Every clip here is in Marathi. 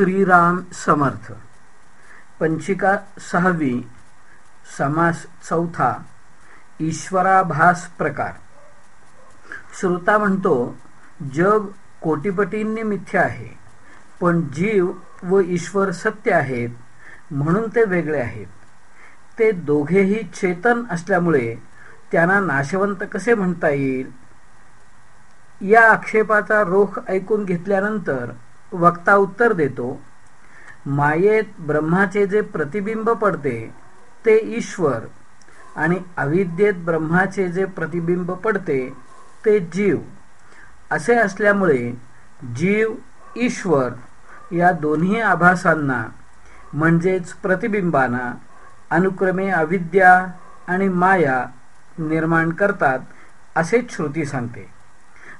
श्रीराम समर्थ. पंचिका सहावी समास चौथा ईश्वराभास प्रकार. श्रोता म्हणतो जग कोटीपटींनी मिथ्या आहे पण जीव व ईश्वर सत्य आहेत म्हणून ते वेगळे आहेत. ते दोघेही चेतन असल्यामुळे त्यांना नाशवंत कसे म्हणता येईल? या आक्षेपाचा रोख ऐकून घेतल्यानंतर वक्ता उत्तर देतो मायेत ब्रह्माचे जे प्रतिबिंब पडते ते ईश्वर आणि अविद्येत ब्रह्माचे जे प्रतिबिंब पडते ते जीव. असे असल्यामुळे जीव ईश्वर या दोन्ही आभासांना म्हणजेच प्रतिबिंबांना अनुक्रमे अविद्या आणि माया निर्माण करतात असेच श्रुती सांगते.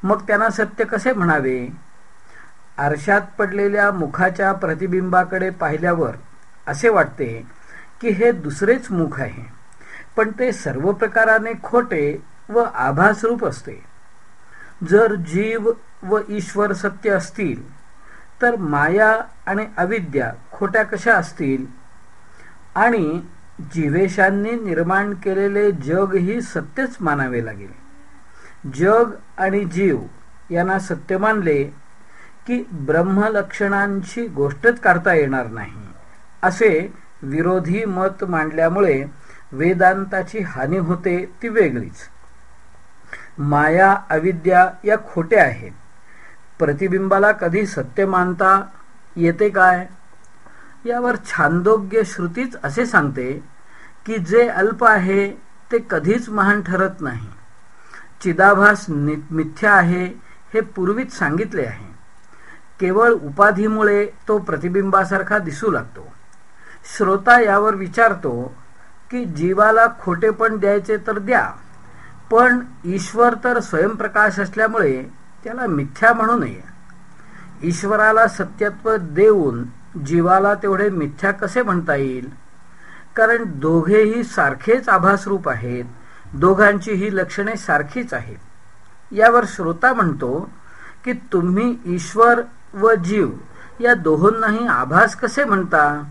मग त्यांना सत्य कसे म्हणावे? आरशात पडलेल्या मुखाच्या प्रतिबिंबाकडे पाहिल्यावर असे वाटते की हे दुसरेच मुख आहे. पण ते सर्व प्रकाराने खोटे व आभासरूप असते. जर जीव व ईश्वर सत्य असतील तर माया आणि अविद्या खोट्या कशा असतील? आणि जीवेशांनी निर्माण केलेले जग ही सत्यच मानावे लागेल. जग आणि जीव यांना सत्य मानले की ब्रह्मलक्षणांची गोष्टच काढता येणार नाही. असे विरोधी मत मांडल्यामुळे वेदांताची हानी होते ती वेगळीच. माया अविद्या या खोट्या आहेत. प्रतिबिंबाला कधी सत्य मानता येते काय? यावर छांदोग्य श्रुतीच असे सांगते की जे अल्प आहे ते कधीच महान ठरत नाही. चिदाभास मिथ्या आहे हे पूर्वीच सांगितले आहे. केवळ उपाधीमुळे तो प्रतिबिंबासारखा दिसू लागतो. श्रोता यावर विचारतो की जीवाला खोटेपण द्यायचे तर द्या पण ईश्वर तर स्वयंप्रकाश असल्यामुळे त्याला मिथ्या म्हणू नये. ईश्वराला सत्यत्व देऊन जीवाला तेवढे मिथ्या कसे म्हणता येईल? कारण दोघेही सारखेच आभासरूप आहेत दोघांची ही लक्षणे सारखीच आहेत. यावर श्रोता म्हणतो की तुम्ही ईश्वर व जीव या दोहोंनाही आभास कसे म्हणता?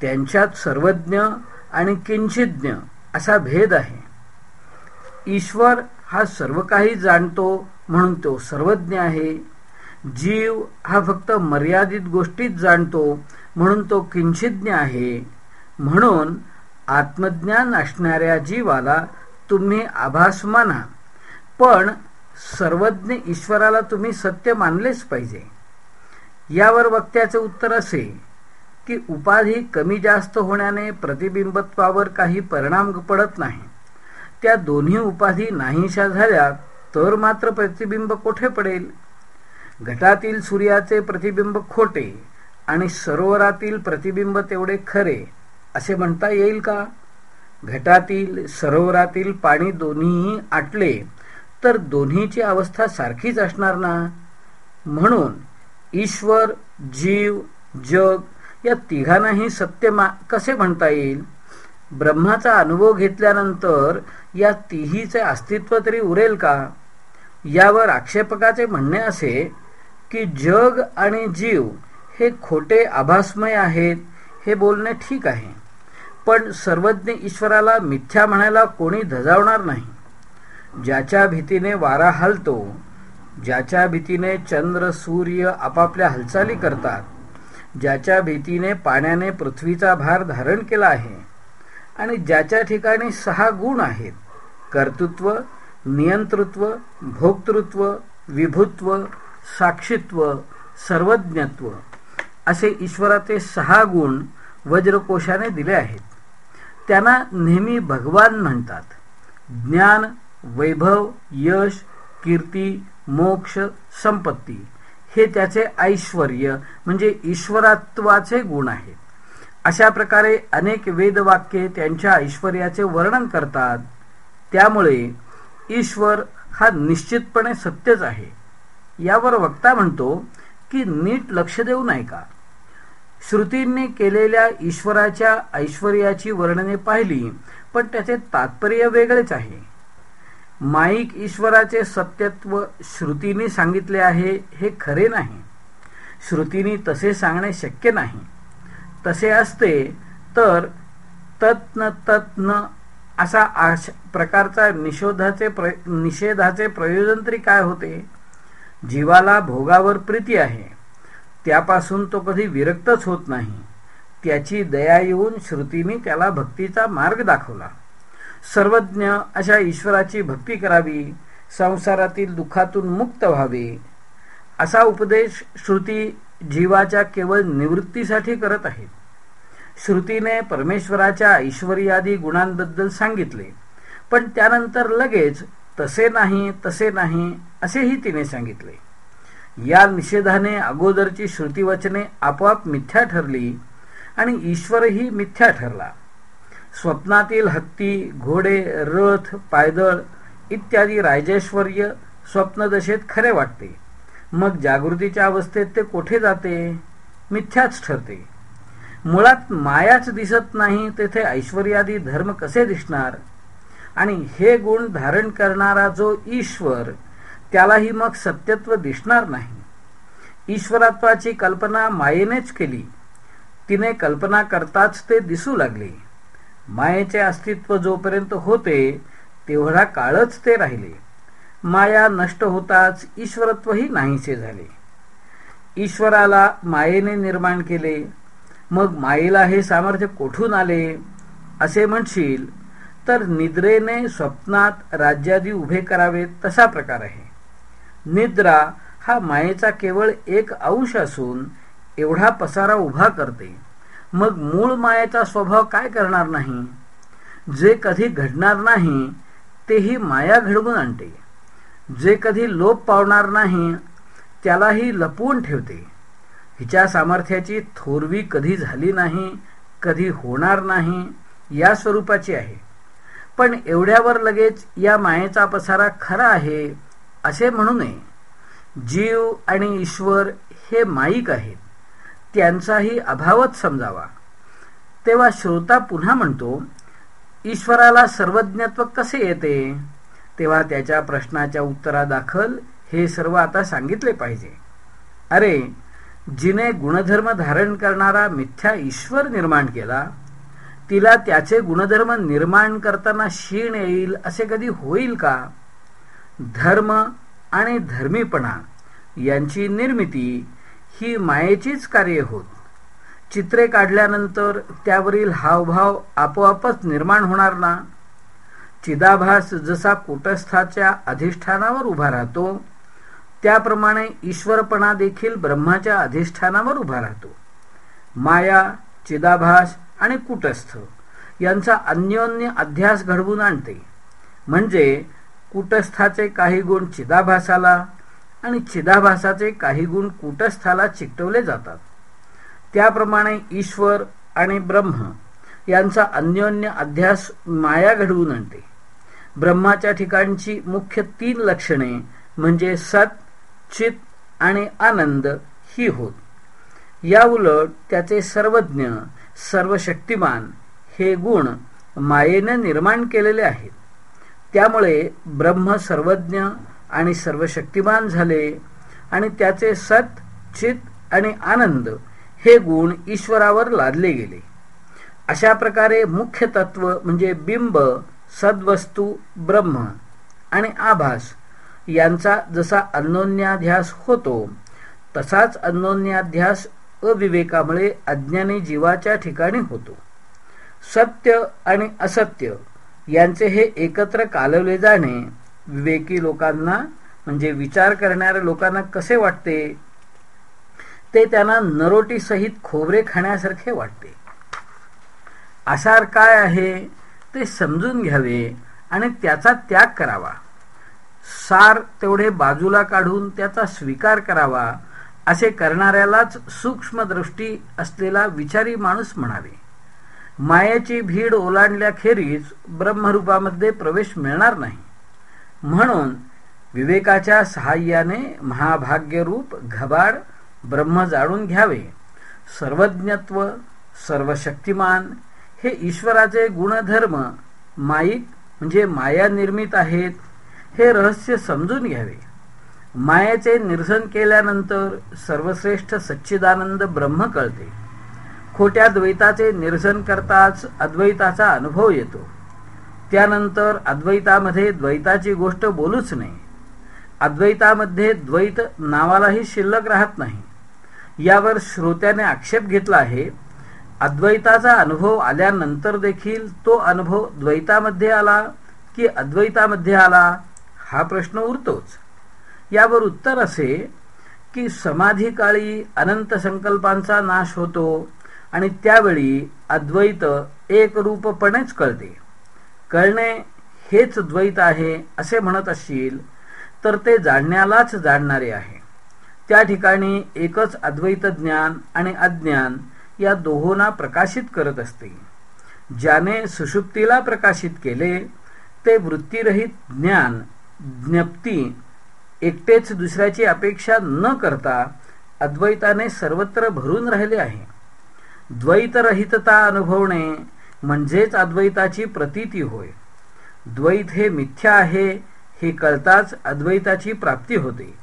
त्यांच्यात सर्वज्ञ आणि किंचिज्ञ असा भेद आहे. ईश्वर हा सर्व काही जाणतो म्हणून तो सर्वज्ञ आहे. जीव हा फक्त मर्यादित गोष्टीत जाणतो म्हणून तो किंचिज्ञ आहे. म्हणून आत्मज्ञान असणाऱ्या जीवाला तुम्ही आभास माना. पण सर्वज्ञ ईश्वराला तुम्ही सत्य मानलेच पाहिजे. यावर वक्त्याचे उत्तर असे की उपाधी कमी जास्त होण्याने प्रतिबिंबत्वावर काही परिणाम पडत नाही. त्या दोन्ही उपाधी नाहीशा झाल्या तर मात्र प्रतिबिंब कोठे पडेल? घटातील सूर्याचे प्रतिबिंब खोटे आणि सरोवरातील प्रतिबिंब तेवढे खरे असे म्हणता येईल का? घटातील सरोवरातील पाणी दोन्हीही आटले तर दोन्हीची अवस्था सारखीच असणार ना? म्हणून ईश्वर जीव जग या तिघांनाही सत्य कसे म्हणता येईल? ब्रह्माचा अनुभव घेतल्यानंतर या तिहीचे अस्तित्व तरी उरेल का? यावर आक्षेपकाचे म्हणणे असे की जग आणि जीव हे खोटे आभासमय आहेत हे बोलणे ठीक आहे. पण सर्वज्ञ ईश्वराला मिथ्या म्हणायला कोणी धजावणार नाही. ज्याच्या भीतीने वारा हलतो ज्याच्या भीतीने चंद्र सूर्य आपापल्या हालचाली करतात ज्याच्या भीतीने पाण्याने पृथ्वीचा भार धारण केला आहे आणि ज्याच्या ठिकाणी सहा गुण आहेत कर्तृत्व नियंतृत्व भोक्तृत्व विभुत्व साक्षित्व सर्वज्ञत्व असे ईश्वराचे सहा गुण वज्रकोशाने दिले आहेत. त्यांना नेहमी भगवान म्हणतात. ज्ञान वैभव यश कीर्ती मोक्ष संपत्ती. हे त्याचे ऐश्वर म्हणजे ईश्वरत्वाचे गुण आहेत. अशा प्रकारे अनेक वेदवाक्ये त्यांच्या ऐश्वर्याचे वर्णन करतात. त्यामुळे ईश्वर हा निश्चितपणे सत्यच आहे. यावर वक्ता म्हणतो की नीट लक्ष देऊ नये का? श्रुतींनी केलेल्या ईश्वराच्या ऐश्वर्याची वर्णने पाहिली पण त्याचे तात्पर्य वेगळेच आहे. माईक ईश्वराचे सत्यत्व श्रुतीने सांगितले आहे हे खरे नाही. श्रुतीने तसे सांगणे शक्य नाही. तसे असते तर तत्न तत्न असा आश प्रकारचा निषोधाचे प्र निषेधाचे प्रयोजन तरी काय होते? जीवाला भोगावर प्रीती आहे. त्यापासून तो कधी विरक्तच होत नाही. त्याची दया येऊन श्रुतीने त्याला भक्तीचा मार्ग दाखवला. सर्वज्ञ अशा ईश्वराची भक्ती करावी संसारातील दुःखातून मुक्त व्हावे. असा उपदेश श्रुती जीवाच्या केवळ निवृत्तीसाठी करत आहेत श्रुतीने परमेश्वराच्या ऐश्वर्यादी गुणांबद्दल सांगितले पण त्यानंतर लगेच तसे नाही तसे नाही असेही तिने सांगितले. या निषेधाने अगोदरची श्रुतीवचने आपोआप मिथ्या ठरली आणि ईश्वरही मिथ्या ठरला. स्वप्नातील हत्ती घोडे रथ पायदळ इत्यादी राजेश्वर्य स्वप्नदशेत खरे वाटते. मग जागृतीच्या अवस्थेत ते कोठे जाते? मिथ्याच ठरते. मुळात मायाच दिसत नाही तेथे ऐश्वर्यादी धर्म कसे दिसणार? आणि हे गुण धारण करणारा जो ईश्वर त्यालाही मग सत्यत्व दिसणार नाही. ईश्वरत्वाची कल्पना मायेनेच केली. तिने कल्पना करताच ते दिसू लागले. मायेचे अस्तित्व जोपर्यंत होते तेवढा काळच ते राहिले. माया नष्ट होताच ईश्वरत्वही नाहीसे झाले. ईश्वराला मायेने निर्माण केले मग मायेला हे सामर्थ्य कोठून आले असे म्हणशील तर निद्रेने स्वप्नात राज्यादी उभे करावे तसा प्रकार आहे. निद्रा हा मायेचा केवळ एक अंश असून एवढा पसारा उभा करते. मग मूळ मायेचा स्वभाव काय करणार नाही? जे कधी घडणार नाही तेही माया घडवून आणते. जे कधी लोप पावणार नाही त्यालाही लपवून ठेवते. हिच्या सामर्थ्याची थोरवी कधी झाली नाही कधी होणार नाही या स्वरूपाची आहे. पण एवढ्यावर लगेच या मायेचा पसारा खरा आहे असे म्हणू नये. जीव आणि ईश्वर हे माईक आहेत. त्यांचाही अभावच समजावा. तेव्हा श्रोता पुन्हा म्हणतो ईश्वराला सर्वज्ञत्व कसे येते? तेव्हा त्याच्या प्रश्नाच्या उत्तरादाखल हे सर्व आता सांगितले पाहिजे. अरे जिने गुणधर्म धारण करणारा मिथ्या ईश्वर निर्माण केला तिला त्याचे गुणधर्म निर्माण करताना क्षीण येईल असे कधी होईल का? धर्म आणि धर्मीपणा यांची निर्मिती ही मायेचीच कार्य होत. चित्रे काढल्यानंतर त्यावरील हावभाव आपोआपच निर्माण होणार ना? चिदाभास जसा कुटस्थाच्या अधिष्ठानावर उभा राहतो त्याप्रमाणे ईश्वरपणा देखील ब्रह्माच्या अधिष्ठानावर उभा राहतो. माया चिदाभास आणि कुटस्थ यांचा अन्योन्य अध्यास घडवून आणते. म्हणजे कुटस्थाचे काही गुण चिदाभासाला आणि चिदाभासाचे काही गुण कुटस्थाला चिकटवले जातात. त्याप्रमाणे ईश्वर आणि ब्रह्म यांचा अन्योन्य अध्यास माया घडवून आणते. ब्रह्माच्या ठिकाणची मुख्य तीन लक्षणे म्हणजे सत चित आणि आनंद ही होत. या उलट त्याचे सर्वज्ञ सर्व शक्तिमान हे गुण मायेने निर्माण केलेले आहेत. त्यामुळे ब्रह्म सर्वज्ञ आणि सर्व शक्तिमान झाले आणि त्याचे सत चित आणि आनंद हे गुण ईश्वरावर लादले गेले. अशा प्रकारे मुख्य तत्व म्हणजे बिंब सद्वस्तू ब्रह्म आणि आभास यांचा जसा अन्योन्याध्यास होतो तसाच अन्योन्याध्यास अविवेकामुळे अज्ञानी जीवाच्या ठिकाणी होतो. सत्य आणि असत्य यांचे हे एकत्र कालवले जाणे विवेकी लोकांना म्हणजे विचार करणाऱ्या लोकांना कसे वाटते? ते त्यांना नरोटी सहित खोबरे खाण्यासारखे वाटते. आसार काय आहे ते समजून घ्यावे आणि त्याचा त्याग करावा. सार तेवढे बाजूला काढून त्याचा स्वीकार करावा असे करणाऱ्यालाच सूक्ष्म दृष्टी असलेला विचारी माणूस म्हणावे. मायेची भीड ओलांडल्याखेरीज ब्रह्मरूपामध्ये प्रवेश मिळणार नाही. म्हणून विवेकाच्या सहाय्याने महाभाग्यरूप घबाड ब्रह्म जाणून घ्यावे. सर्वज्ञत्व सर्वशक्तिमान हे ईश्वराचे गुणधर्म माईक म्हणजे माया निर्मित आहेत हे रहस्य समजून घ्यावे. मायेचे निरसन केल्यानंतर सर्वश्रेष्ठ सच्चिदानंद ब्रह्म कळते. खोट्या द्वैताचे निरसन करताच अद्वैताचा अनुभव येतो. त्यानंतर अद्वैतामध्ये द्वैताची गोष्ट बोलूच नाही अद्वैतामध्ये द्वैत नावालाही शिल्लक राहत नाही. यावर श्रोत्याने आक्षेप घेतला आहे. अद्वैताचा अनुभव आल्यानंतर देखील तो अनुभव द्वैतामध्ये आला की अद्वैतामध्ये आला? हा प्रश्न उरतोच. यावर उत्तर असे की समाधी काळी अनंत संकल्पांचा नाश होतो आणि त्यावेळी अद्वैत एकरूपपणेच कळते. कळणे हेच द्वैत आहे असे म्हणत असशील तर ते जाणण्यालाच जाणणारे आहे. त्या ठिकाणी एकच अद्वैत ज्ञान आणि अज्ञान या दोहोंना प्रकाशित करत असते. ज्याने सुषुप्तीला प्रकाशित केले ते वृत्तीरहित ज्ञान ज्ञप्ती एकटेच दुसऱ्याची अपेक्षा न करता अद्वैताने सर्वत्र भरून राहिले आहे. द्वैतरहितता अनुभवणे म्हणजेच अद्वैताची प्रतीती होय. द्वैत हे मिथ्या आहे हे कळताच अद्वैताची प्राप्ती होते.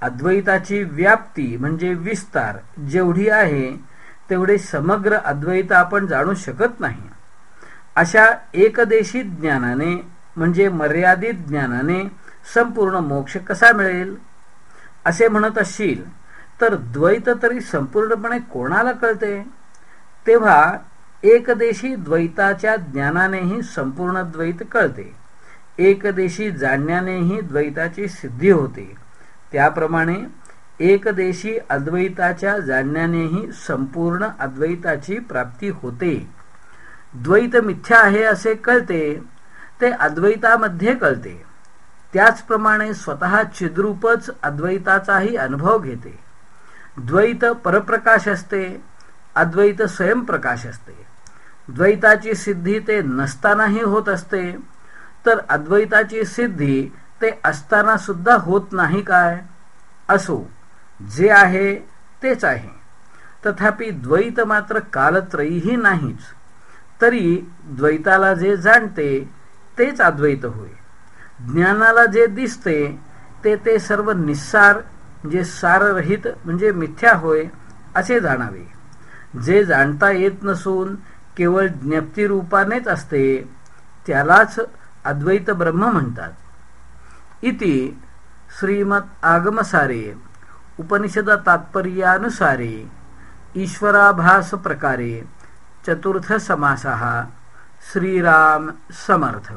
अद्वैताची व्याप्ती म्हणजे विस्तार जेवढी आहे तेवढे समग्र अद्वैत आपण जाणू शकत नाही. अशा एकदेशी ज्ञानाने म्हणजे मर्यादित ज्ञानाने संपूर्ण मोक्ष कसा मिळेल? असे म्हणत असशील तर द्वैत तरी संपूर्णपणे कोणाला कळते? तेव्हा एकदेशी द्वैताच्या ज्ञानानेही संपूर्ण द्वैत कळते. एकदेशी जाणण्यानेही द्वैताची सिद्धी होते. त्याप्रमाणे एकदेशी अद्वैताच्या जाणण्यानेही संपूर्ण अद्वैताची प्राप्ती होते. द्वैत मिथ्या आहे असे कळते ते अद्वैतामध्ये कळते. त्याचप्रमाणे स्वतः चिद्रूपच अद्वैताचाही अनुभव घेते. द्वैत परप्रकाश असते अद्वैत स्वयंप्रकाश असते. द्वैताची सिद्धी ते नसतानाही होत असते. तर अद्वैताची सिद्धी ते असताना सुद्धा होत नाही काय? असो जे आहे तेच आहे. तथापि द्वैत मात्र कालत्रयीही नाहीच. तरी द्वैताला जे जाणते तेच अद्वैत होय. ज्ञानाला जे दिसते ते ते सर्व निस्सार जे साररहित म्हणजे मिथ्या होय असे जाणावे. जे जाणता येत नसून केवळ ज्ञप्तीरूपानेच असते त्यालाच अद्वैत ब्रह्म म्हणतात. इति श्रीमद आगमसारे उपनिषद तात्पर्यानुसारे ईश्वराभास प्रकारे चतुर्थ समासः श्रीराम समर्थ।